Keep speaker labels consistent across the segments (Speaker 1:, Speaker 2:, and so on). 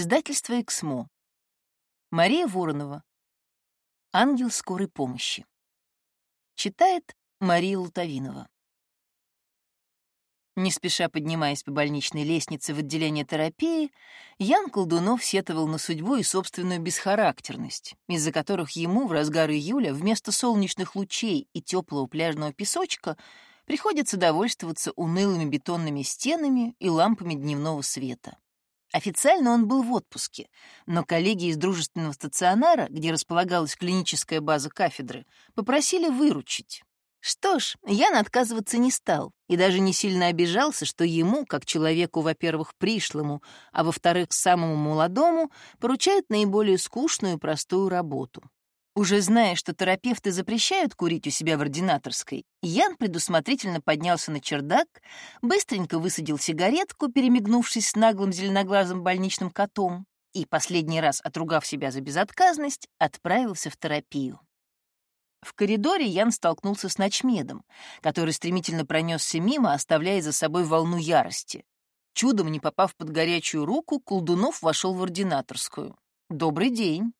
Speaker 1: Издательство «Эксмо». Мария Воронова. «Ангел скорой помощи». Читает Мария Лутовинова. Не спеша поднимаясь по больничной лестнице в отделение терапии, Ян Колдунов сетовал на судьбу и собственную бесхарактерность, из-за которых ему в разгар июля вместо солнечных лучей и теплого пляжного песочка приходится довольствоваться унылыми бетонными стенами и лампами дневного света. Официально он был в отпуске, но коллеги из дружественного стационара, где располагалась клиническая база кафедры, попросили выручить. Что ж, Ян отказываться не стал и даже не сильно обижался, что ему, как человеку, во-первых, пришлому, а во-вторых, самому молодому, поручают наиболее скучную и простую работу. Уже зная, что терапевты запрещают курить у себя в ординаторской, Ян предусмотрительно поднялся на чердак, быстренько высадил сигаретку, перемигнувшись с наглым зеленоглазым больничным котом, и, последний раз отругав себя за безотказность, отправился в терапию. В коридоре Ян столкнулся с ночмедом, который стремительно пронесся мимо, оставляя за собой волну ярости. Чудом не попав под горячую руку, Колдунов вошел в ординаторскую. «Добрый день».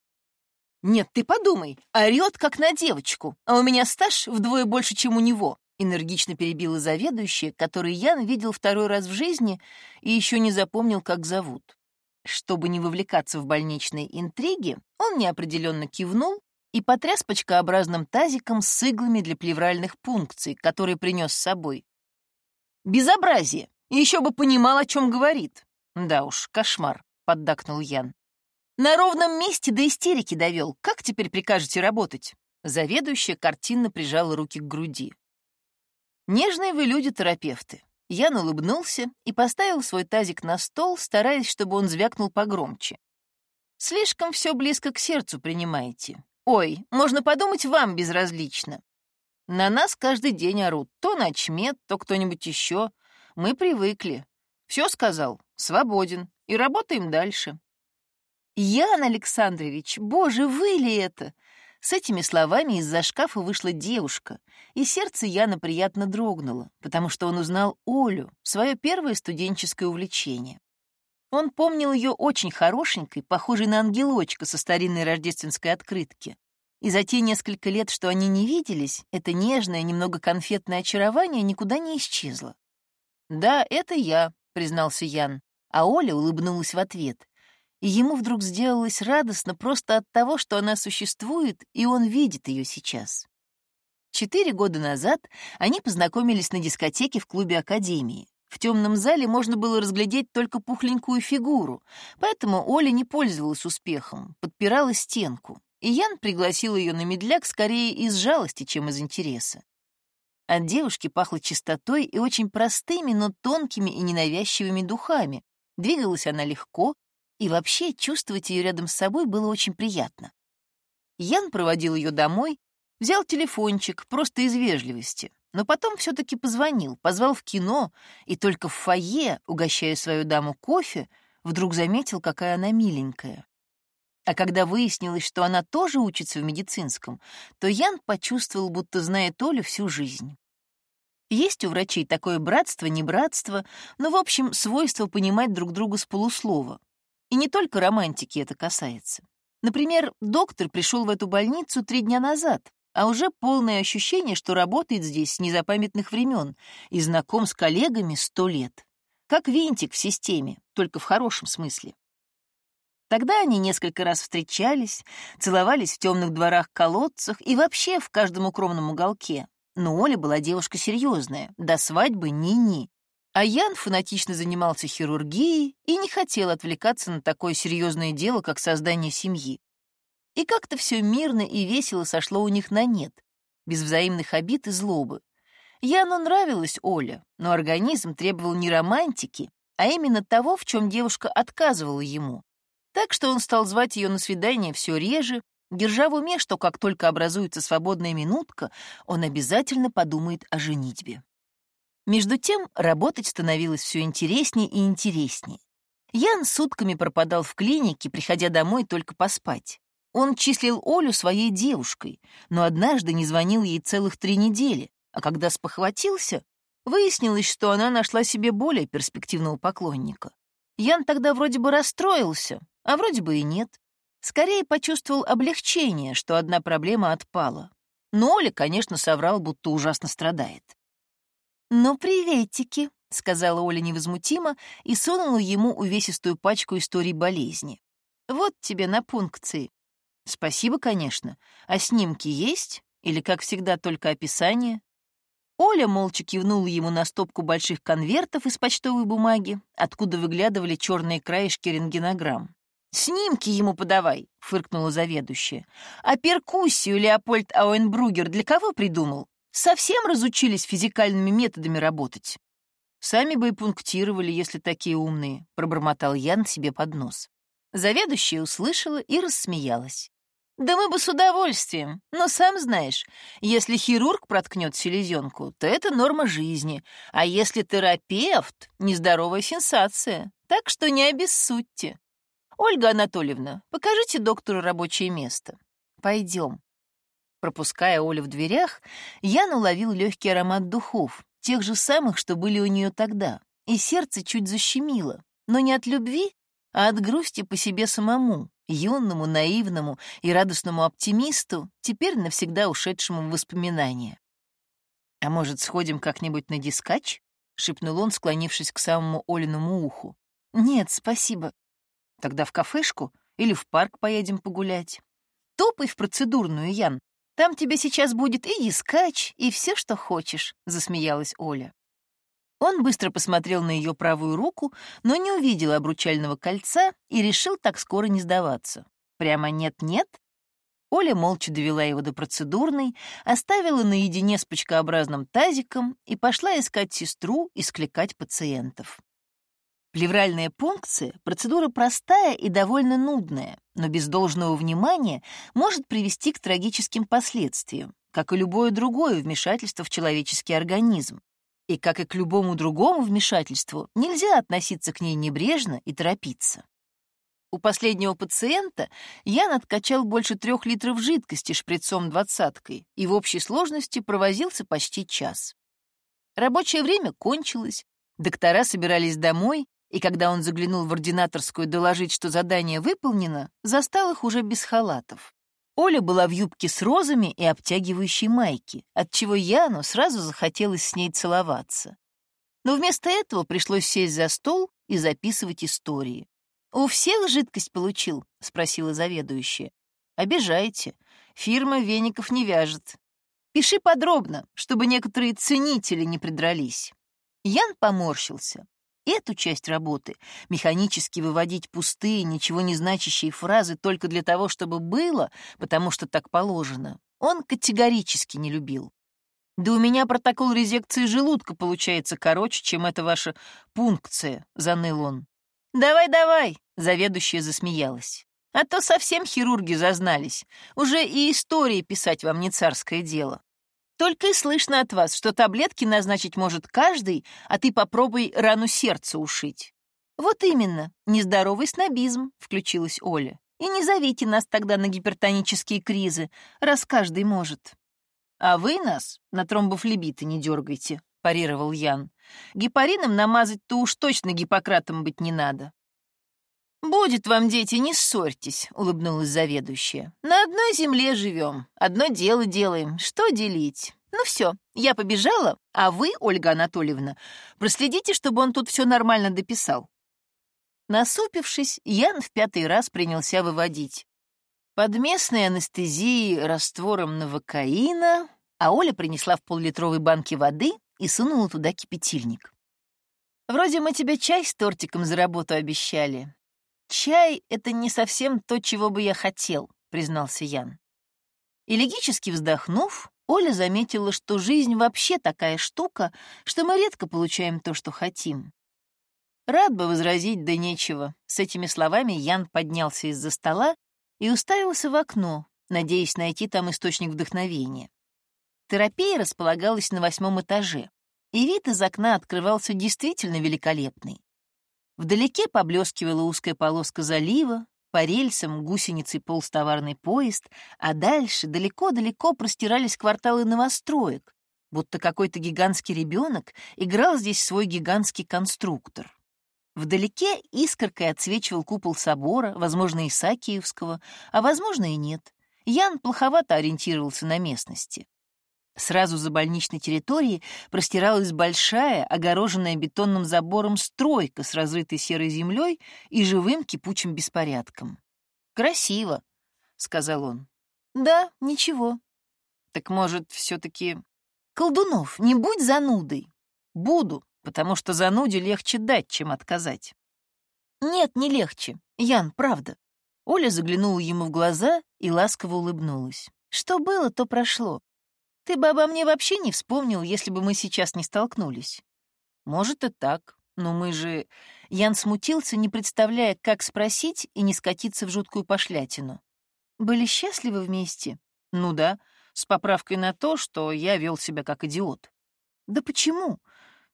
Speaker 1: «Нет, ты подумай, орёт, как на девочку, а у меня стаж вдвое больше, чем у него», энергично перебила заведующая, который Ян видел второй раз в жизни и еще не запомнил, как зовут. Чтобы не вовлекаться в больничные интриги, он неопределенно кивнул и потряс почкообразным тазиком с иглами для плевральных пункций, который принес с собой. «Безобразие! Еще бы понимал, о чем говорит!» «Да уж, кошмар», — поддакнул Ян. «На ровном месте до истерики довел. Как теперь прикажете работать?» Заведующая картинно прижала руки к груди. «Нежные вы люди-терапевты». Ян улыбнулся и поставил свой тазик на стол, стараясь, чтобы он звякнул погромче. «Слишком все близко к сердцу принимаете. Ой, можно подумать, вам безразлично. На нас каждый день орут. То ночмед, то кто-нибудь еще. Мы привыкли. Все сказал, свободен. И работаем дальше. Ян Александрович, боже, вы ли это? С этими словами из-за шкафа вышла девушка, и сердце Яна приятно дрогнуло, потому что он узнал Олю, свое первое студенческое увлечение. Он помнил ее очень хорошенькой, похожей на ангелочка со старинной рождественской открытки. И за те несколько лет, что они не виделись, это нежное, немного конфетное очарование никуда не исчезло. «Да, это я», — признался Ян, а Оля улыбнулась в ответ. И ему вдруг сделалось радостно просто от того, что она существует, и он видит ее сейчас. Четыре года назад они познакомились на дискотеке в клубе Академии. В темном зале можно было разглядеть только пухленькую фигуру, поэтому Оля не пользовалась успехом, подпирала стенку, и Ян пригласил ее на медляк скорее из жалости, чем из интереса. От девушки пахло чистотой и очень простыми, но тонкими и ненавязчивыми духами. Двигалась она легко, и вообще чувствовать ее рядом с собой было очень приятно. Ян проводил ее домой, взял телефончик просто из вежливости, но потом все-таки позвонил, позвал в кино, и только в фойе, угощая свою даму кофе, вдруг заметил, какая она миленькая. А когда выяснилось, что она тоже учится в медицинском, то Ян почувствовал, будто знает Олю всю жизнь. Есть у врачей такое братство, не братство, но, в общем, свойство понимать друг друга с полуслова. И не только романтики это касается. Например, доктор пришел в эту больницу три дня назад, а уже полное ощущение, что работает здесь с незапамятных времен и знаком с коллегами сто лет. Как винтик в системе, только в хорошем смысле. Тогда они несколько раз встречались, целовались в темных дворах-колодцах и вообще в каждом укромном уголке. Но Оля была девушка серьезная, до свадьбы ни-ни. А Ян фанатично занимался хирургией и не хотел отвлекаться на такое серьезное дело, как создание семьи. И как-то все мирно и весело сошло у них на нет, без взаимных обид и злобы. Яну нравилась Оля, но организм требовал не романтики, а именно того, в чем девушка отказывала ему. Так что он стал звать ее на свидание все реже, держа в уме, что как только образуется свободная минутка, он обязательно подумает о женитьбе. Между тем работать становилось все интереснее и интереснее. Ян сутками пропадал в клинике, приходя домой только поспать. Он числил Олю своей девушкой, но однажды не звонил ей целых три недели, а когда спохватился, выяснилось, что она нашла себе более перспективного поклонника. Ян тогда вроде бы расстроился, а вроде бы и нет. Скорее почувствовал облегчение, что одна проблема отпала. Но Оля, конечно, соврал, будто ужасно страдает. «Ну, приветики», — сказала Оля невозмутимо и сунула ему увесистую пачку историй болезни. «Вот тебе на пункции». «Спасибо, конечно. А снимки есть? Или, как всегда, только описание?» Оля молча кивнула ему на стопку больших конвертов из почтовой бумаги, откуда выглядывали черные краешки рентгенограмм. «Снимки ему подавай», — фыркнула заведующая. «А перкуссию Леопольд Ауэнбругер для кого придумал? Совсем разучились физикальными методами работать?» «Сами бы и пунктировали, если такие умные», — пробормотал Ян себе под нос. Заведующая услышала и рассмеялась. Да мы бы с удовольствием, но сам знаешь, если хирург проткнет селезенку, то это норма жизни, а если терапевт — нездоровая сенсация, так что не обессудьте. Ольга Анатольевна, покажите доктору рабочее место. Пойдем. Пропуская Олю в дверях, Ян уловил легкий аромат духов, тех же самых, что были у нее тогда, и сердце чуть защемило, но не от любви, а от грусти по себе самому, юному, наивному и радостному оптимисту, теперь навсегда ушедшему в воспоминания. «А может, сходим как-нибудь на дискач?» — шепнул он, склонившись к самому Олиному уху. «Нет, спасибо. Тогда в кафешку или в парк поедем погулять. Топай в процедурную, Ян. Там тебе сейчас будет и дискач, и все, что хочешь», — засмеялась Оля. Он быстро посмотрел на ее правую руку, но не увидел обручального кольца и решил так скоро не сдаваться. Прямо нет-нет. Оля молча довела его до процедурной, оставила наедине с почкообразным тазиком и пошла искать сестру и скликать пациентов. Плевральная пункция — процедура простая и довольно нудная, но без должного внимания может привести к трагическим последствиям, как и любое другое вмешательство в человеческий организм. И, как и к любому другому вмешательству, нельзя относиться к ней небрежно и торопиться. У последнего пациента Ян откачал больше трех литров жидкости шприцом двадцаткой и в общей сложности провозился почти час. Рабочее время кончилось, доктора собирались домой, и когда он заглянул в ординаторскую доложить, что задание выполнено, застал их уже без халатов. Оля была в юбке с розами и обтягивающей майке, отчего Яну сразу захотелось с ней целоваться. Но вместо этого пришлось сесть за стол и записывать истории. «У всех жидкость получил?» — спросила заведующая. «Обижаете. Фирма веников не вяжет. Пиши подробно, чтобы некоторые ценители не придрались». Ян поморщился. Эту часть работы, механически выводить пустые, ничего не значащие фразы только для того, чтобы было, потому что так положено, он категорически не любил. «Да у меня протокол резекции желудка получается короче, чем эта ваша пункция», — заныл он. «Давай-давай», — заведующая засмеялась. «А то совсем хирурги зазнались. Уже и истории писать вам не царское дело. Только и слышно от вас, что таблетки назначить может каждый, а ты попробуй рану сердца ушить. Вот именно, нездоровый снобизм, включилась Оля. И не зовите нас тогда на гипертонические кризы, раз каждый может. А вы нас на тромбофлебиты не дергайте, парировал Ян. Гепарином намазать-то уж точно гиппократом быть не надо. «Будет вам, дети, не ссорьтесь», — улыбнулась заведующая. «На одной земле живем, одно дело делаем. Что делить? Ну все, я побежала, а вы, Ольга Анатольевна, проследите, чтобы он тут все нормально дописал». Насупившись, Ян в пятый раз принялся выводить. Под местной анестезией раствором новокаина, а Оля принесла в поллитровой банке воды и сунула туда кипятильник. «Вроде мы тебе чай с тортиком за работу обещали, «Чай — это не совсем то, чего бы я хотел», — признался Ян. Элегически вздохнув, Оля заметила, что жизнь вообще такая штука, что мы редко получаем то, что хотим. Рад бы возразить, да нечего. С этими словами Ян поднялся из-за стола и уставился в окно, надеясь найти там источник вдохновения. Терапия располагалась на восьмом этаже, и вид из окна открывался действительно великолепный. Вдалеке поблескивала узкая полоска залива, по рельсам гусеницей полз товарный поезд, а дальше далеко-далеко простирались кварталы новостроек, будто какой-то гигантский ребенок играл здесь свой гигантский конструктор. Вдалеке искоркой отсвечивал купол собора, возможно, Исаакиевского, а, возможно, и нет. Ян плоховато ориентировался на местности. Сразу за больничной территорией простиралась большая, огороженная бетонным забором стройка с разрытой серой землей и живым кипучим беспорядком. «Красиво», — сказал он. «Да, ничего». «Так, может, все-таки...» «Колдунов, не будь занудой». «Буду», потому что зануде легче дать, чем отказать. Нет, не легче. Ян, правда. Оля заглянула ему в глаза и ласково улыбнулась. Что было, то прошло. Ты бы обо мне вообще не вспомнил, если бы мы сейчас не столкнулись. Может и так, но мы же... Ян смутился, не представляя, как спросить и не скатиться в жуткую пошлятину. Были счастливы вместе? Ну да, с поправкой на то, что я вел себя как идиот. Да почему?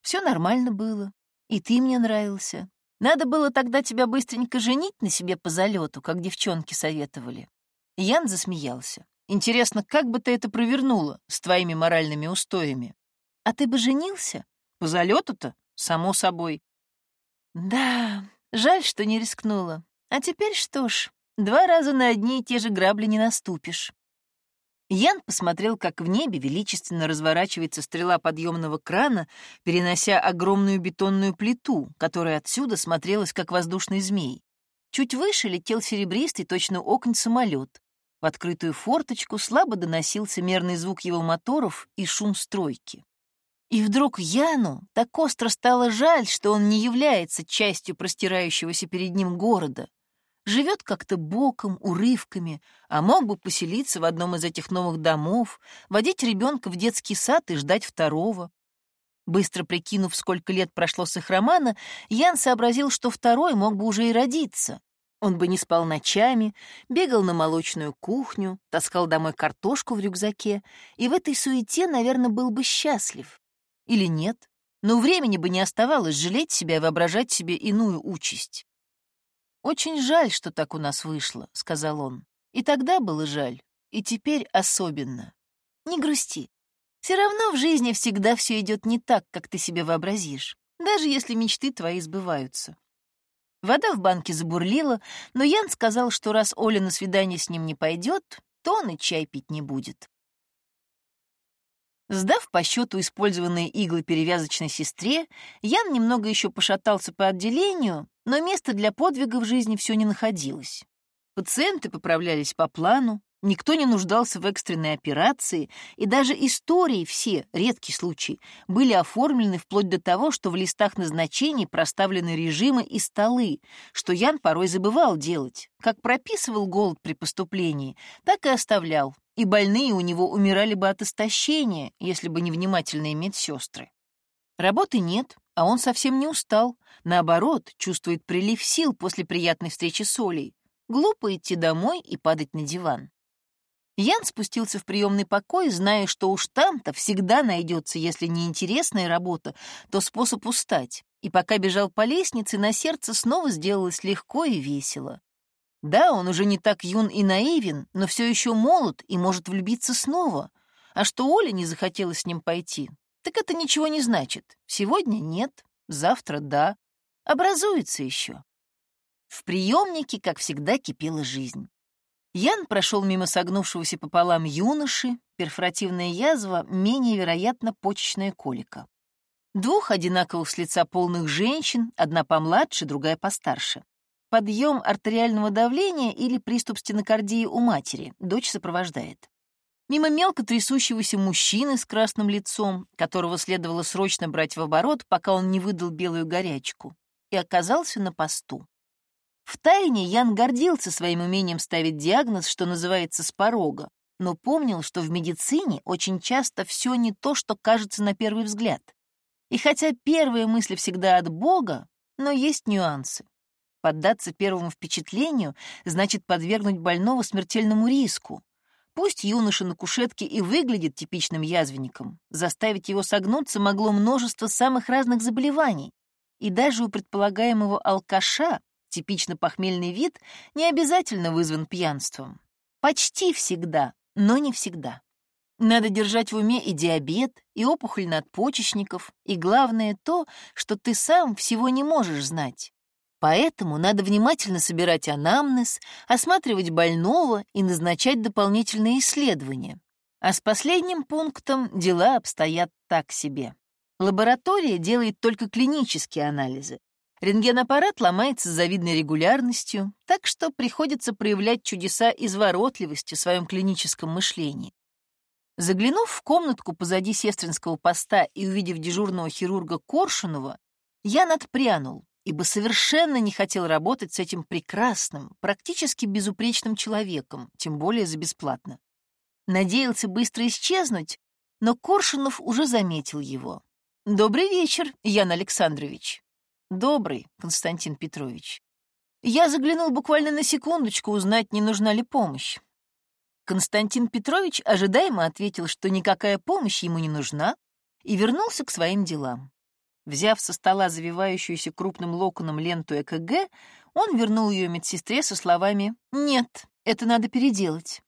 Speaker 1: Все нормально было. И ты мне нравился. Надо было тогда тебя быстренько женить на себе по залету, как девчонки советовали. Ян засмеялся. Интересно, как бы ты это провернула с твоими моральными устоями? А ты бы женился? По залету-то? Само собой. Да, жаль, что не рискнула. А теперь что ж, два раза на одни и те же грабли не наступишь. Ян посмотрел, как в небе величественно разворачивается стрела подъемного крана, перенося огромную бетонную плиту, которая отсюда смотрелась, как воздушный змей. Чуть выше летел серебристый, точно оконь самолет. В открытую форточку слабо доносился мерный звук его моторов и шум стройки. И вдруг Яну так остро стало жаль, что он не является частью простирающегося перед ним города, живет как-то боком, урывками, а мог бы поселиться в одном из этих новых домов, водить ребенка в детский сад и ждать второго. Быстро прикинув, сколько лет прошло с их романа, Ян сообразил, что второй мог бы уже и родиться. Он бы не спал ночами, бегал на молочную кухню, таскал домой картошку в рюкзаке, и в этой суете, наверное, был бы счастлив. Или нет, но времени бы не оставалось жалеть себя и воображать себе иную участь. «Очень жаль, что так у нас вышло», — сказал он. «И тогда было жаль, и теперь особенно. Не грусти. Все равно в жизни всегда все идет не так, как ты себе вообразишь, даже если мечты твои сбываются». Вода в банке забурлила, но Ян сказал, что раз Оля на свидание с ним не пойдет, то он и чай пить не будет. Сдав по счету использованные иглы перевязочной сестре, Ян немного еще пошатался по отделению, но места для подвига в жизни все не находилось. Пациенты поправлялись по плану, никто не нуждался в экстренной операции, и даже истории все, редкий случай, были оформлены вплоть до того, что в листах назначений проставлены режимы и столы, что Ян порой забывал делать. Как прописывал голод при поступлении, так и оставлял, и больные у него умирали бы от истощения, если бы не внимательные медсестры. Работы нет, а он совсем не устал. Наоборот, чувствует прилив сил после приятной встречи с Олей. Глупо идти домой и падать на диван. Ян спустился в приемный покой, зная, что уж там-то всегда найдется, если не интересная работа, то способ устать. И пока бежал по лестнице, на сердце снова сделалось легко и весело. Да, он уже не так юн и наивен, но все еще молод и может влюбиться снова. А что Оля не захотела с ним пойти, так это ничего не значит. Сегодня нет, завтра да. Образуется еще. В приемнике, как всегда, кипела жизнь. Ян прошел мимо согнувшегося пополам юноши, перфоративная язва, менее вероятно, почечная колика. Двух одинаковых с лица полных женщин, одна помладше, другая постарше подъем артериального давления или приступ стенокардии у матери, дочь сопровождает. Мимо мелко трясущегося мужчины с красным лицом, которого следовало срочно брать в оборот, пока он не выдал белую горячку, и оказался на посту. Втайне Ян гордился своим умением ставить диагноз, что называется, с порога, но помнил, что в медицине очень часто все не то, что кажется на первый взгляд. И хотя первые мысли всегда от Бога, но есть нюансы. Поддаться первому впечатлению значит подвергнуть больного смертельному риску. Пусть юноша на кушетке и выглядит типичным язвенником, заставить его согнуться могло множество самых разных заболеваний. И даже у предполагаемого алкаша типично похмельный вид не обязательно вызван пьянством. Почти всегда, но не всегда. Надо держать в уме и диабет, и опухоль надпочечников, и главное то, что ты сам всего не можешь знать, Поэтому надо внимательно собирать анамнез, осматривать больного и назначать дополнительные исследования. А с последним пунктом дела обстоят так себе. Лаборатория делает только клинические анализы. Рентгенаппарат ломается с завидной регулярностью, так что приходится проявлять чудеса изворотливости в своем клиническом мышлении. Заглянув в комнатку позади сестринского поста и увидев дежурного хирурга Коршунова, я надпрянул, ибо совершенно не хотел работать с этим прекрасным, практически безупречным человеком, тем более за бесплатно. Надеялся быстро исчезнуть, но Коршунов уже заметил его. «Добрый вечер, Ян Александрович». «Добрый, Константин Петрович. Я заглянул буквально на секундочку узнать, не нужна ли помощь. Константин Петрович ожидаемо ответил, что никакая помощь ему не нужна, и вернулся к своим делам. Взяв со стола завивающуюся крупным локоном ленту ЭКГ, он вернул ее медсестре со словами «Нет, это надо переделать».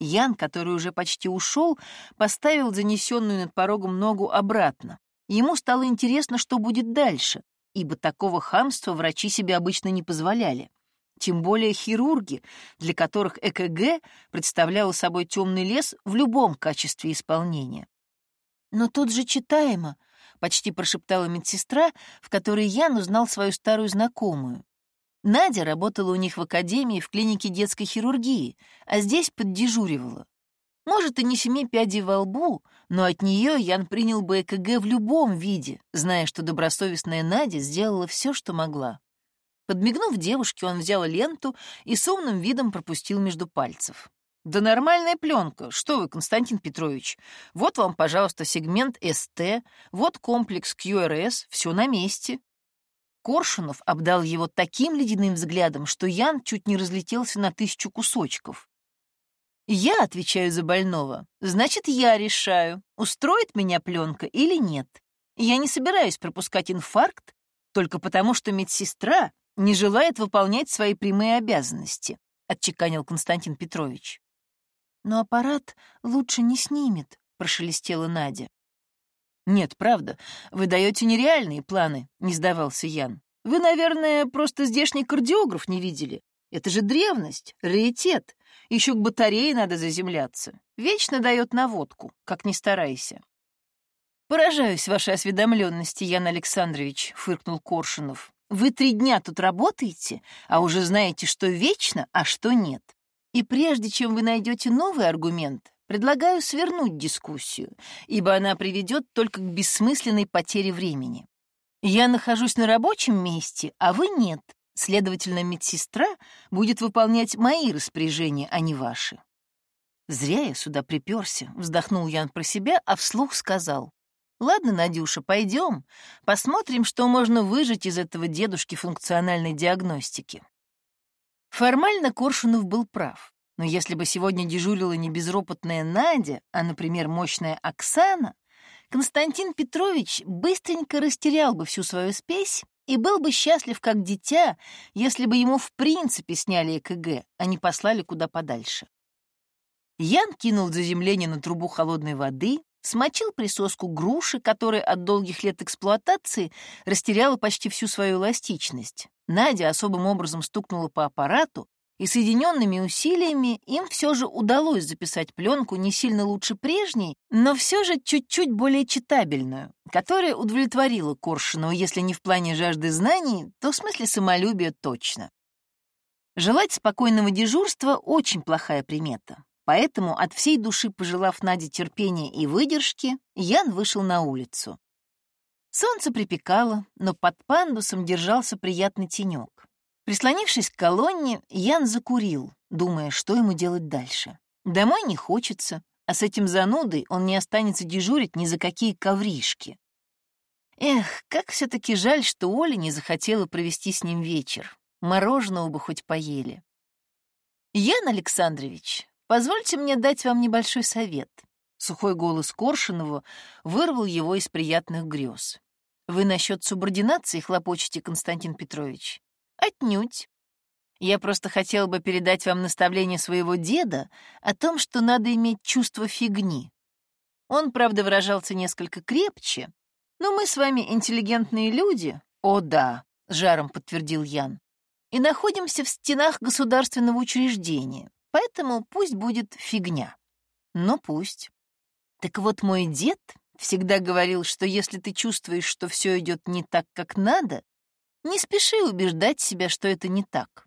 Speaker 1: Ян, который уже почти ушел, поставил занесенную над порогом ногу обратно. Ему стало интересно, что будет дальше, ибо такого хамства врачи себе обычно не позволяли. Тем более хирурги, для которых ЭКГ представлял собой темный лес в любом качестве исполнения. «Но тут же читаемо», — почти прошептала медсестра, в которой Ян узнал свою старую знакомую. Надя работала у них в академии в клинике детской хирургии, а здесь поддежуривала. Может, и не семи пядей во лбу, но от нее Ян принял бы ЭКГ в любом виде, зная, что добросовестная Надя сделала все, что могла. Подмигнув девушке, он взял ленту и с умным видом пропустил между пальцев. «Да нормальная пленка. Что вы, Константин Петрович? Вот вам, пожалуйста, сегмент СТ, вот комплекс QRS, все на месте». Коршунов обдал его таким ледяным взглядом, что Ян чуть не разлетелся на тысячу кусочков. «Я отвечаю за больного. Значит, я решаю, устроит меня пленка или нет. Я не собираюсь пропускать инфаркт только потому, что медсестра не желает выполнять свои прямые обязанности», — отчеканил Константин Петрович. «Но аппарат лучше не снимет», — прошелестела Надя. «Нет, правда, вы даете нереальные планы», — не сдавался Ян. «Вы, наверное, просто здешний кардиограф не видели. Это же древность, раритет. Еще к батарее надо заземляться. Вечно дает наводку, как ни старайся». «Поражаюсь вашей осведомленности, Ян Александрович», — фыркнул Коршунов. Вы три дня тут работаете, а уже знаете, что вечно, а что нет. И прежде чем вы найдете новый аргумент, предлагаю свернуть дискуссию, ибо она приведет только к бессмысленной потере времени. Я нахожусь на рабочем месте, а вы нет. Следовательно, медсестра будет выполнять мои распоряжения, а не ваши. Зря я сюда приперся, вздохнул Ян про себя, а вслух сказал. Ладно, Надюша, пойдем, посмотрим, что можно выжать из этого дедушки функциональной диагностики. Формально Коршунов был прав, но если бы сегодня дежурила не безропотная Надя, а, например, мощная Оксана, Константин Петрович быстренько растерял бы всю свою спесь и был бы счастлив как дитя, если бы ему в принципе сняли ЭКГ, а не послали куда подальше. Ян кинул заземление на трубу холодной воды, смочил присоску груши, которая от долгих лет эксплуатации растеряла почти всю свою эластичность. Надя особым образом стукнула по аппарату, и соединенными усилиями им все же удалось записать пленку не сильно лучше прежней, но все же чуть-чуть более читабельную, которая удовлетворила Коршунова, если не в плане жажды знаний, то в смысле самолюбия точно. Желать спокойного дежурства — очень плохая примета. Поэтому, от всей души пожелав Наде терпения и выдержки, Ян вышел на улицу. Солнце припекало, но под пандусом держался приятный тенек. Прислонившись к колонне, Ян закурил, думая, что ему делать дальше. Домой не хочется, а с этим занудой он не останется дежурить ни за какие ковришки. Эх, как все-таки жаль, что Оля не захотела провести с ним вечер. Мороженого бы хоть поели. Ян Александрович, Позвольте мне дать вам небольшой совет. Сухой голос Коршунова вырвал его из приятных грез. Вы насчет субординации хлопочете, Константин Петрович? Отнюдь. Я просто хотел бы передать вам наставление своего деда о том, что надо иметь чувство фигни. Он, правда, выражался несколько крепче, но мы с вами интеллигентные люди. О да, — жаром подтвердил Ян. «И находимся в стенах государственного учреждения, поэтому пусть будет фигня». «Ну, пусть». Так вот, мой дед всегда говорил, что если ты чувствуешь, что все идет не так, как надо, не спеши убеждать себя, что это не так.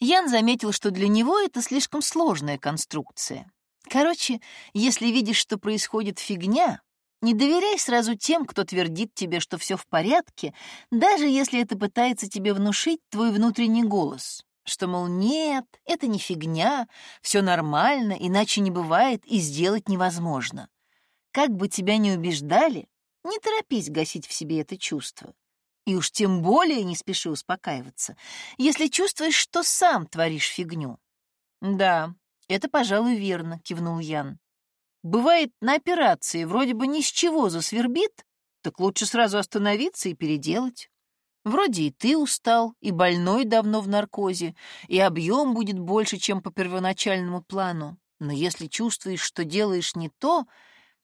Speaker 1: Ян заметил, что для него это слишком сложная конструкция. Короче, если видишь, что происходит фигня, не доверяй сразу тем, кто твердит тебе, что все в порядке, даже если это пытается тебе внушить твой внутренний голос, что, мол, нет, это не фигня, все нормально, иначе не бывает и сделать невозможно. Как бы тебя ни убеждали, не торопись гасить в себе это чувство. И уж тем более не спеши успокаиваться, если чувствуешь, что сам творишь фигню. «Да, это, пожалуй, верно», — кивнул Ян. Бывает, на операции вроде бы ни с чего засвербит, так лучше сразу остановиться и переделать. Вроде и ты устал, и больной давно в наркозе, и объем будет больше, чем по первоначальному плану. Но если чувствуешь, что делаешь не то,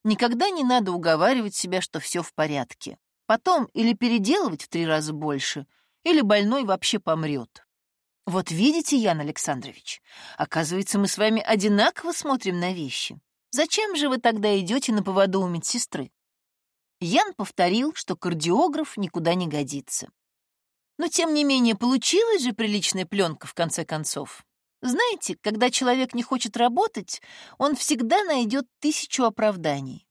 Speaker 1: никогда не надо уговаривать себя, что все в порядке. Потом или переделывать в три раза больше, или больной вообще помрет. Вот видите, Ян Александрович, оказывается, мы с вами одинаково смотрим на вещи. Зачем же вы тогда идете на поводу у медсестры? Ян повторил, что кардиограф никуда не годится. Но, тем не менее, получилась же приличная пленка, в конце концов. Знаете, когда человек не хочет работать, он всегда найдет тысячу оправданий.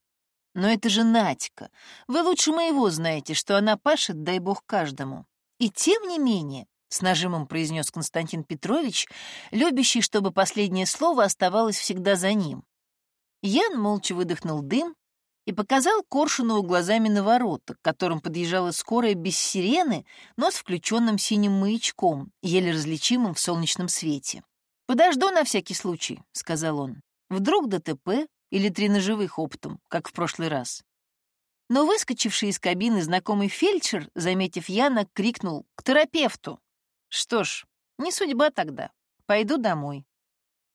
Speaker 1: Но это же Надька. Вы лучше моего знаете, что она пашет, дай бог, каждому. И тем не менее, с нажимом произнес Константин Петрович, любящий, чтобы последнее слово оставалось всегда за ним. Ян молча выдохнул дым и показал Коршунову глазами на ворота, к которым подъезжала скорая без сирены, но с включенным синим маячком, еле различимым в солнечном свете. «Подожду на всякий случай», — сказал он. «Вдруг ДТП или три ножевых оптом, как в прошлый раз». Но выскочивший из кабины знакомый фельдшер, заметив Яна, крикнул «К терапевту!» «Что ж, не судьба тогда. Пойду домой».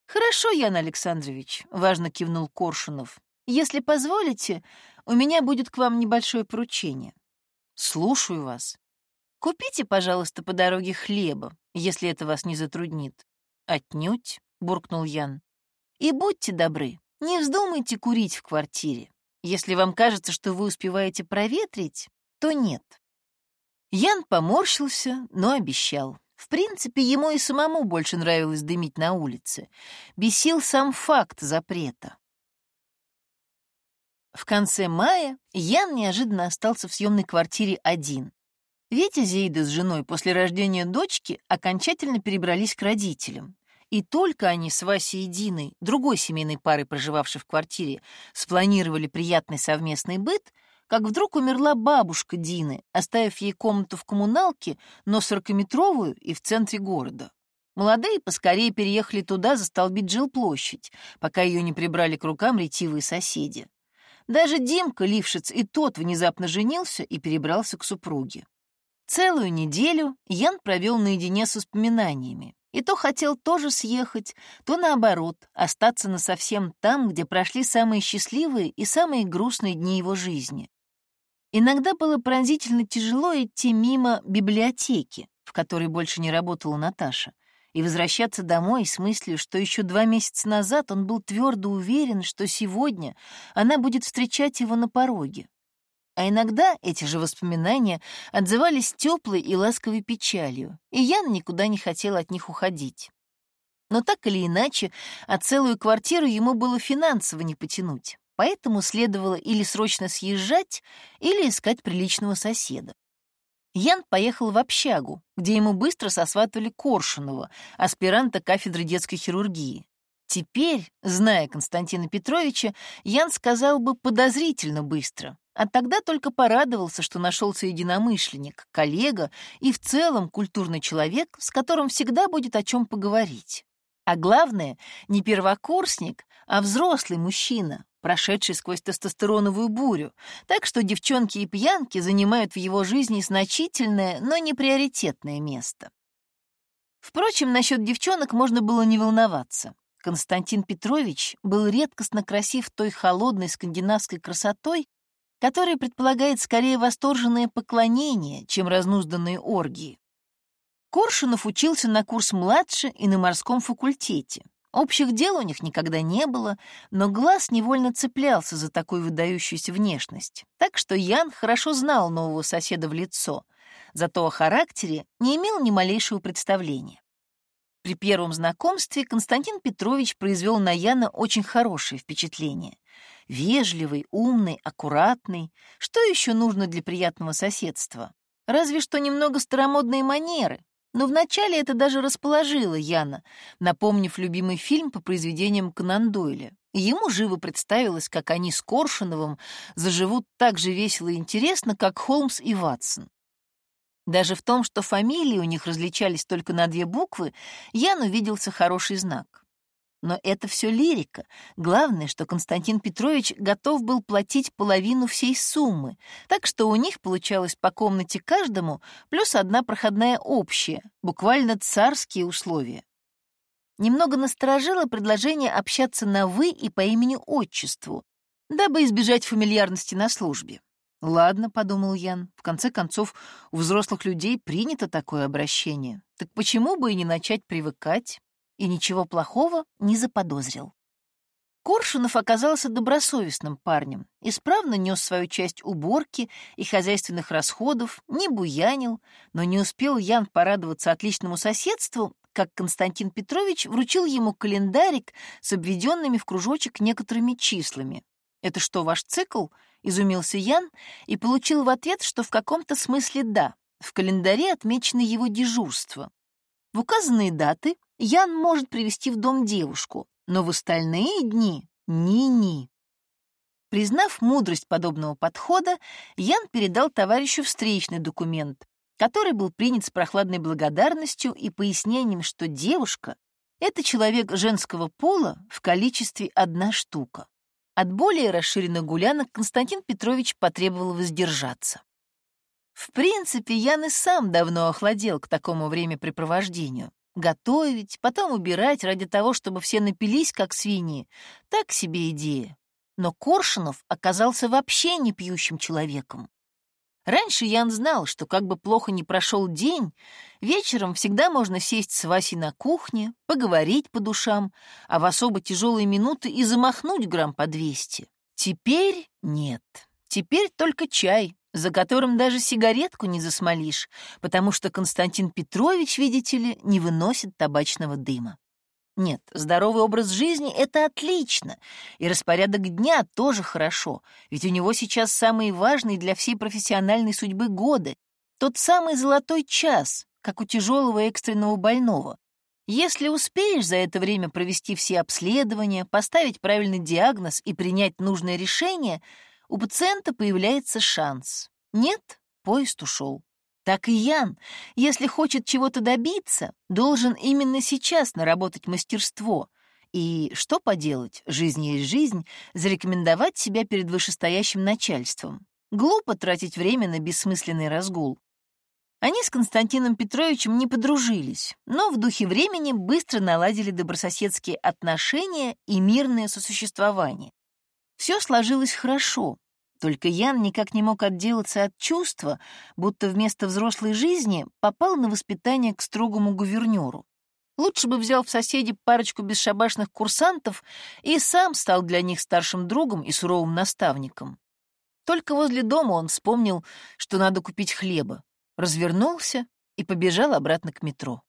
Speaker 1: «Хорошо, Ян Александрович», — важно кивнул Коршунов. «Если позволите, у меня будет к вам небольшое поручение». «Слушаю вас. Купите, пожалуйста, по дороге хлеба, если это вас не затруднит». «Отнюдь», — буркнул Ян. «И будьте добры, не вздумайте курить в квартире. Если вам кажется, что вы успеваете проветрить, то нет». Ян поморщился, но обещал. В принципе, ему и самому больше нравилось дымить на улице. Бесил сам факт запрета. В конце мая Ян неожиданно остался в съемной квартире один. Витя Зейда с женой после рождения дочки окончательно перебрались к родителям. И только они с Васей и Диной, другой семейной парой, проживавшей в квартире, спланировали приятный совместный быт — как вдруг умерла бабушка Дины, оставив ей комнату в коммуналке, но сорокаметровую и в центре города. Молодые поскорее переехали туда застолбить жилплощадь, пока ее не прибрали к рукам ретивые соседи. Даже Димка Лившиц и тот внезапно женился и перебрался к супруге. Целую неделю Ян провел наедине с воспоминаниями. И то хотел тоже съехать, то наоборот, остаться насовсем там, где прошли самые счастливые и самые грустные дни его жизни. Иногда было пронзительно тяжело идти мимо библиотеки, в которой больше не работала Наташа, и возвращаться домой с мыслью, что еще два месяца назад он был твердо уверен, что сегодня она будет встречать его на пороге. А иногда эти же воспоминания отзывались теплой и ласковой печалью, и Ян никуда не хотел от них уходить. Но так или иначе, а целую квартиру ему было финансово не потянуть поэтому следовало или срочно съезжать, или искать приличного соседа. Ян поехал в общагу, где ему быстро сосватывали Коршунова, аспиранта кафедры детской хирургии. Теперь, зная Константина Петровича, Ян сказал бы подозрительно быстро, а тогда только порадовался, что нашелся единомышленник, коллега и в целом культурный человек, с которым всегда будет о чем поговорить. А главное, не первокурсник, а взрослый мужчина, прошедший сквозь тестостероновую бурю, так что девчонки и пьянки занимают в его жизни значительное, но не приоритетное место. Впрочем, насчет девчонок можно было не волноваться. Константин Петрович был редкостно красив той холодной скандинавской красотой, которая предполагает скорее восторженное поклонение, чем разнузданные оргии. Коршунов учился на курс младше и на морском факультете. Общих дел у них никогда не было, но глаз невольно цеплялся за такую выдающуюся внешность. Так что Ян хорошо знал нового соседа в лицо, зато о характере не имел ни малейшего представления. При первом знакомстве Константин Петрович произвел на Яна очень хорошее впечатление. Вежливый, умный, аккуратный. Что еще нужно для приятного соседства? Разве что немного старомодные манеры, но вначале это даже расположило Яна, напомнив любимый фильм по произведениям Конан Дойля. Ему живо представилось, как они с Коршуновым заживут так же весело и интересно, как Холмс и Ватсон. Даже в том, что фамилии у них различались только на две буквы, Ян увиделся хороший знак. Но это все лирика. Главное, что Константин Петрович готов был платить половину всей суммы, так что у них получалось по комнате каждому, плюс одна проходная общая, буквально царские условия. Немного насторожило предложение общаться на «вы» и по имени-отчеству, дабы избежать фамильярности на службе. «Ладно», — подумал Ян, — «в конце концов, у взрослых людей принято такое обращение. Так почему бы и не начать привыкать?» и ничего плохого не заподозрил. Коршунов оказался добросовестным парнем, исправно нес свою часть уборки и хозяйственных расходов, не буянил, но не успел Ян порадоваться отличному соседству, как Константин Петрович вручил ему календарик с обведенными в кружочек некоторыми числами. «Это что, ваш цикл?» — изумился Ян и получил в ответ, что в каком-то смысле да. В календаре отмечено его дежурство. В указанные даты Ян может привести в дом девушку, но в остальные дни — ни-ни. Признав мудрость подобного подхода, Ян передал товарищу встречный документ, который был принят с прохладной благодарностью и пояснением, что девушка — это человек женского пола в количестве одна штука. От более расширенных гулянок Константин Петрович потребовал воздержаться. В принципе, Ян и сам давно охладел к такому времяпрепровождению. Готовить, потом убирать ради того, чтобы все напились, как свиньи. Так себе идея. Но Коршунов оказался вообще не пьющим человеком. Раньше Ян знал, что как бы плохо ни прошел день, вечером всегда можно сесть с Васей на кухне, поговорить по душам, а в особо тяжелые минуты и замахнуть грамм по двести. Теперь нет. Теперь только чай, за которым даже сигаретку не засмолишь, потому что Константин Петрович, видите ли, не выносит табачного дыма. Нет, здоровый образ жизни — это отлично, и распорядок дня тоже хорошо, ведь у него сейчас самый важный для всей профессиональной судьбы годы, тот самый золотой час, как у тяжелого экстренного больного. Если успеешь за это время провести все обследования, поставить правильный диагноз и принять нужное решение — у пациента появляется шанс. Нет, поезд ушел. Так и Ян, если хочет чего-то добиться, должен именно сейчас наработать мастерство. И что поделать, жизнь есть жизнь, зарекомендовать себя перед вышестоящим начальством. Глупо тратить время на бессмысленный разгул. Они с Константином Петровичем не подружились, но в духе времени быстро наладили добрососедские отношения и мирное сосуществование. Все сложилось хорошо, только Ян никак не мог отделаться от чувства, будто вместо взрослой жизни попал на воспитание к строгому гувернеру. Лучше бы взял в соседи парочку бесшабашных курсантов и сам стал для них старшим другом и суровым наставником. Только возле дома он вспомнил, что надо купить хлеба, развернулся и побежал обратно к метро.